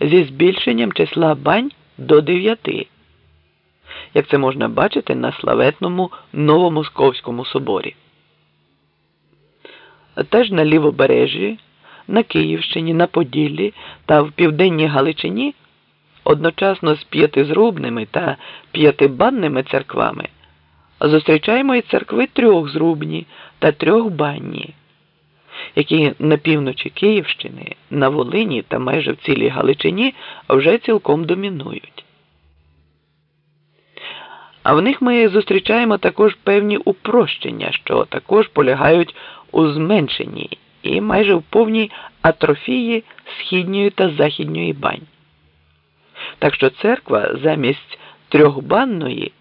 зі збільшенням числа бань до дев'яти, як це можна бачити на славетному Новомосковському соборі. Теж на лівобережжі, на Київщині, на Поділлі та в Південній Галичині одночасно з п'ятизрубними та п'ятибанними церквами зустрічаємо і церкви трьохзрубні та трьохбанні, які на півночі Київщини, на Волині та майже в цілій Галичині вже цілком домінують. А в них ми зустрічаємо також певні упрощення, що також полягають у зменшенні і майже в повній атрофії східньої та західньої бань. Так що церква замість трьохбанної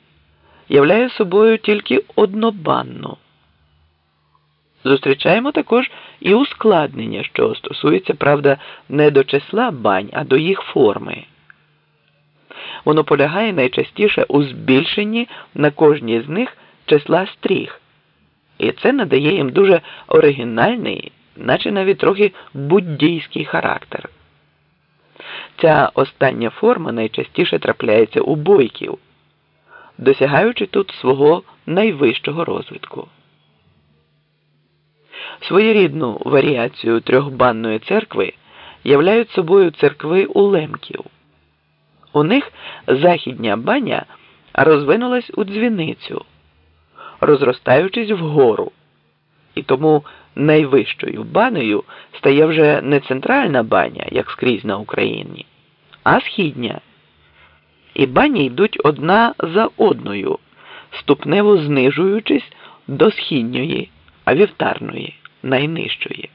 являє собою тільки однобанну. Зустрічаємо також і ускладнення, що стосується, правда, не до числа бань, а до їх форми. Воно полягає найчастіше у збільшенні на кожній з них числа стріх, і це надає їм дуже оригінальний, наче навіть трохи буддійський характер. Ця остання форма найчастіше трапляється у бойків, досягаючи тут свого найвищого розвитку. Своєрідну варіацію трьохбанної церкви являють собою церкви улемків. У них західня баня розвинулась у дзвіницю, розростаючись вгору, і тому найвищою банею стає вже не центральна баня, як скрізь на Україні, а східня. І бані йдуть одна за одною, ступнево знижуючись до східньої, а вівтарної, найнижчої.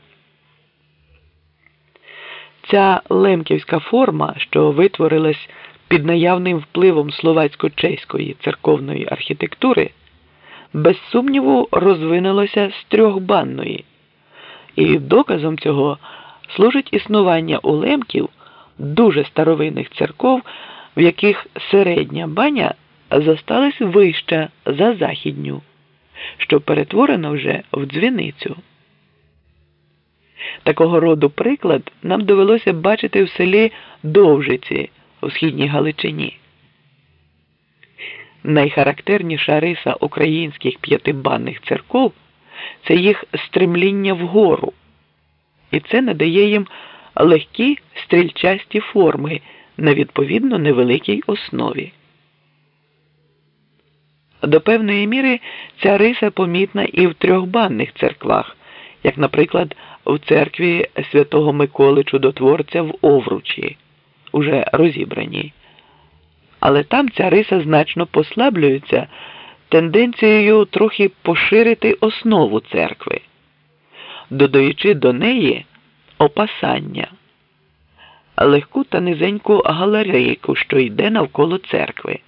Ця лемківська форма, що витворилась під наявним впливом словацько-чеської церковної архітектури, без сумніву розвинулася з трьохбанної, і доказом цього служить існування у лемків дуже старовинних церков, в яких середня баня зосталась вища за західню, що перетворена вже в дзвіницю. Такого роду приклад нам довелося бачити в селі Довжиці у східній Галичині. Найхарактерніша риса українських п'ятибанних церков це їх стремління вгору, і це надає їм легкі стрільчасті форми на відповідно невеликій основі. До певної міри ця риса помітна і в трьохбанних церквах, як, наприклад, в церкві святого Миколи Чудотворця в Овручі, уже розібраній. Але там ця риса значно послаблюється тенденцією трохи поширити основу церкви, додаючи до неї опасання, легку та низеньку галерейку, що йде навколо церкви.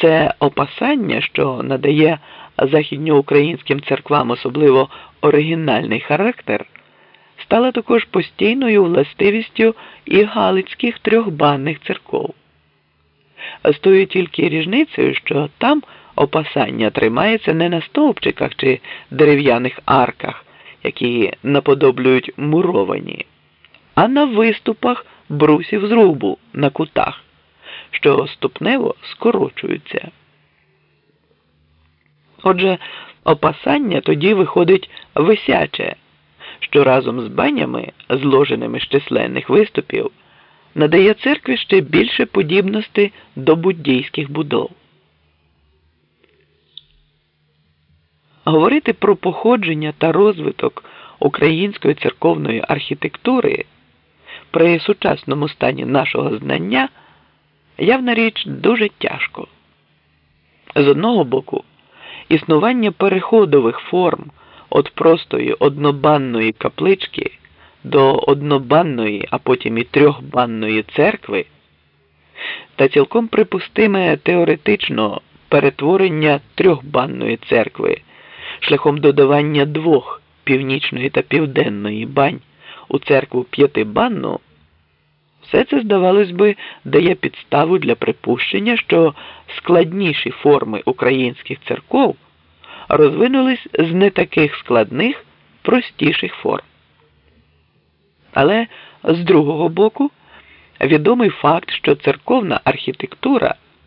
Це опасання, що надає західньоукраїнським церквам особливо оригінальний характер, стала також постійною властивістю і галицьких трьохбанних церков. З тою тільки ріжницею, що там опасання тримається не на стовпчиках чи дерев'яних арках, які наподоблюють муровані, а на виступах брусів зрубу на кутах, що ступнево скорочуються. Отже, опасання тоді виходить висяче, що разом з банями, зложеними з численних виступів, надає церкві ще більше подібності до буддійських будов. Говорити про походження та розвиток української церковної архітектури при сучасному стані нашого знання явна річ дуже тяжко. З одного боку, існування переходових форм від простої однобанної каплички до однобанної, а потім і трьохбанної церкви та цілком припустиме теоретично перетворення трьохбанної церкви шляхом додавання двох північної та південної бань у церкву п'ятибанну, все це, здавалось би, дає підставу для припущення, що складніші форми українських церков розвинулись з не таких складних, простіших форм. Але з другого боку, відомий факт, що церковна архітектура